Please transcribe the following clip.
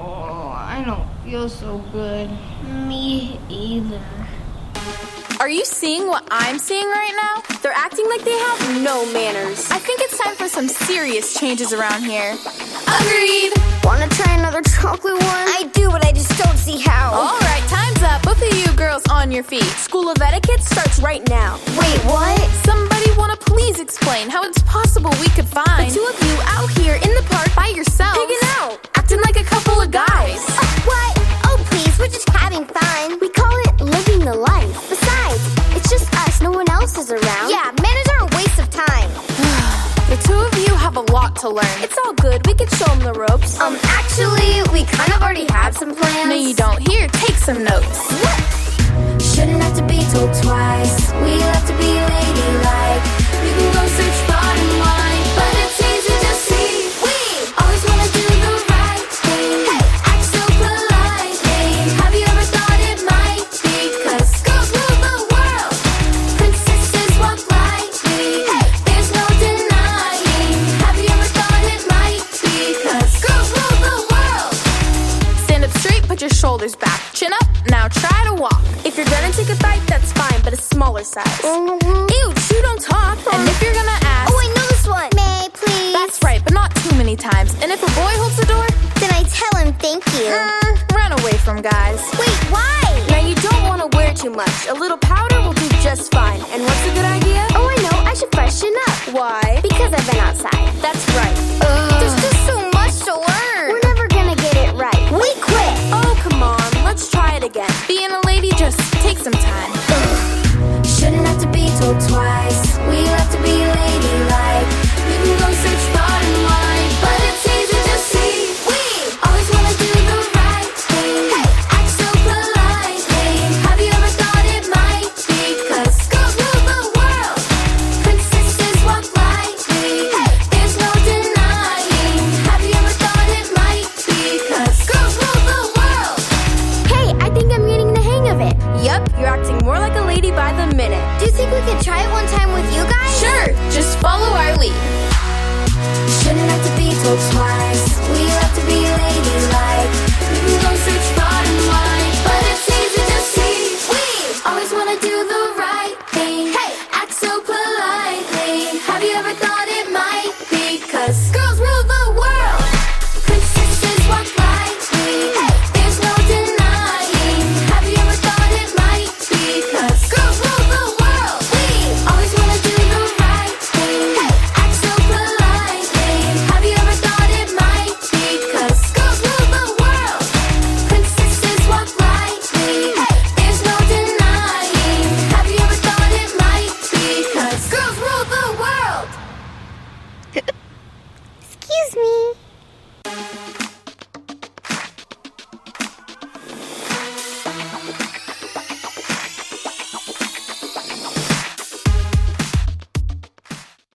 Oh, I don't feel so good. Me either. Are you seeing what I'm seeing right now? They're acting like they have no manners. I think it's time for some serious changes around here. Agreed. Wanna try another chocolate one? I do, but I just don't see how. All right, time's up. Both of you girls on your feet. School of Etiquette starts right now. Wait, what? Somebody wanna please explain how it's possible we could find The two of you out here in the park by yourselves, Digging out. To learn. It's all good. We can show them the ropes. Um, actually, we kind of already have some plans. No, you don't. Here, take some notes. What? Shouldn't have to be told twice. Put your shoulders back. Chin up, now try to walk. If you're gonna take a bite, that's fine, but a smaller size. Mhm. Ew, chew, don't talk. And if you're gonna ask, Oh, I know this one. May, please. that's right, but not too many times. And if a boy holds the door, Then I tell him thank you. mm, run away from guys. Wait, why? Now you don't want to wear too much. A little powder will do just fine. And what's a good idea? Oh, I know. I should freshen up. Why? Because I've been outside. By the minute. Do you think we could try it one time with you guys? Sure. Just follow our lead. Shouldn't have to be told smart.